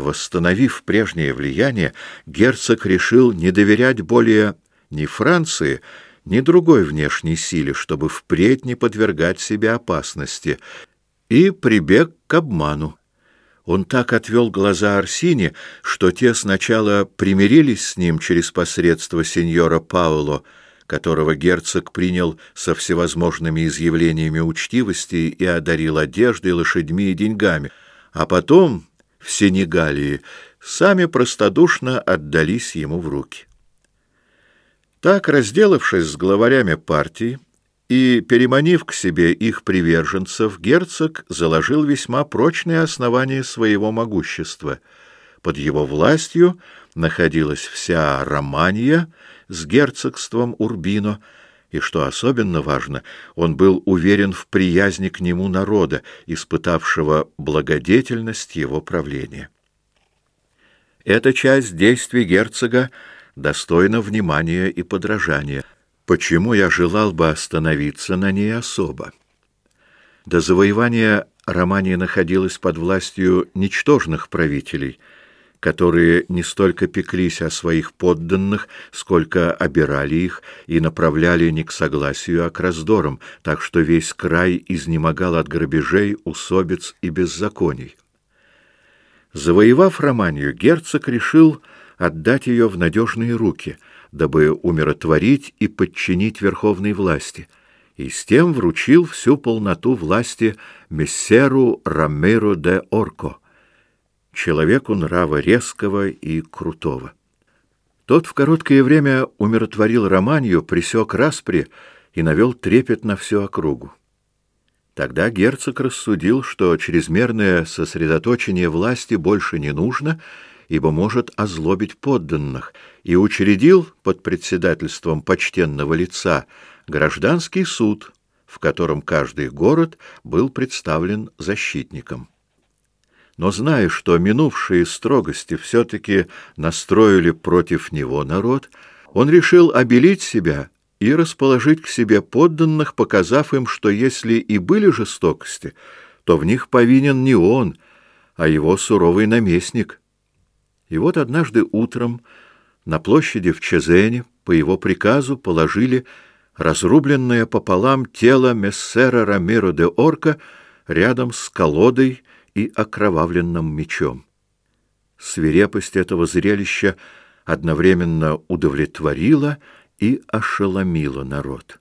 Восстановив прежнее влияние, герцог решил не доверять более ни Франции, ни другой внешней силе, чтобы впредь не подвергать себя опасности, и прибег к обману. Он так отвел глаза Арсине, что те сначала примирились с ним через посредство сеньора Пауло, которого герцог принял со всевозможными изъявлениями учтивости и одарил одеждой, лошадьми и деньгами, а потом в Сенегалии сами простодушно отдались ему в руки. Так, разделавшись с главарями партии и переманив к себе их приверженцев, герцог заложил весьма прочные основания своего могущества. Под его властью находилась вся Романия с герцогством Урбино, и, что особенно важно, он был уверен в приязни к нему народа, испытавшего благодетельность его правления. Эта часть действий герцога достойна внимания и подражания, почему я желал бы остановиться на ней особо. До завоевания Романия находилась под властью ничтожных правителей — которые не столько пеклись о своих подданных, сколько обирали их и направляли не к согласию, а к раздорам, так что весь край изнемогал от грабежей, усобиц и беззаконий. Завоевав Романию, герцог решил отдать ее в надежные руки, дабы умиротворить и подчинить верховной власти, и с тем вручил всю полноту власти мессеру Рамеро де Орко, человеку нрава резкого и крутого. Тот в короткое время умиротворил Романию, пресек распри и навел трепет на всю округу. Тогда герцог рассудил, что чрезмерное сосредоточение власти больше не нужно, ибо может озлобить подданных, и учредил под председательством почтенного лица гражданский суд, в котором каждый город был представлен защитником но зная, что минувшие строгости все-таки настроили против него народ, он решил обелить себя и расположить к себе подданных, показав им, что если и были жестокости, то в них повинен не он, а его суровый наместник. И вот однажды утром на площади в Чезене по его приказу положили разрубленное пополам тело мессера Рамиро де Орка рядом с колодой и окровавленным мечом. Свирепость этого зрелища одновременно удовлетворила и ошеломила народ.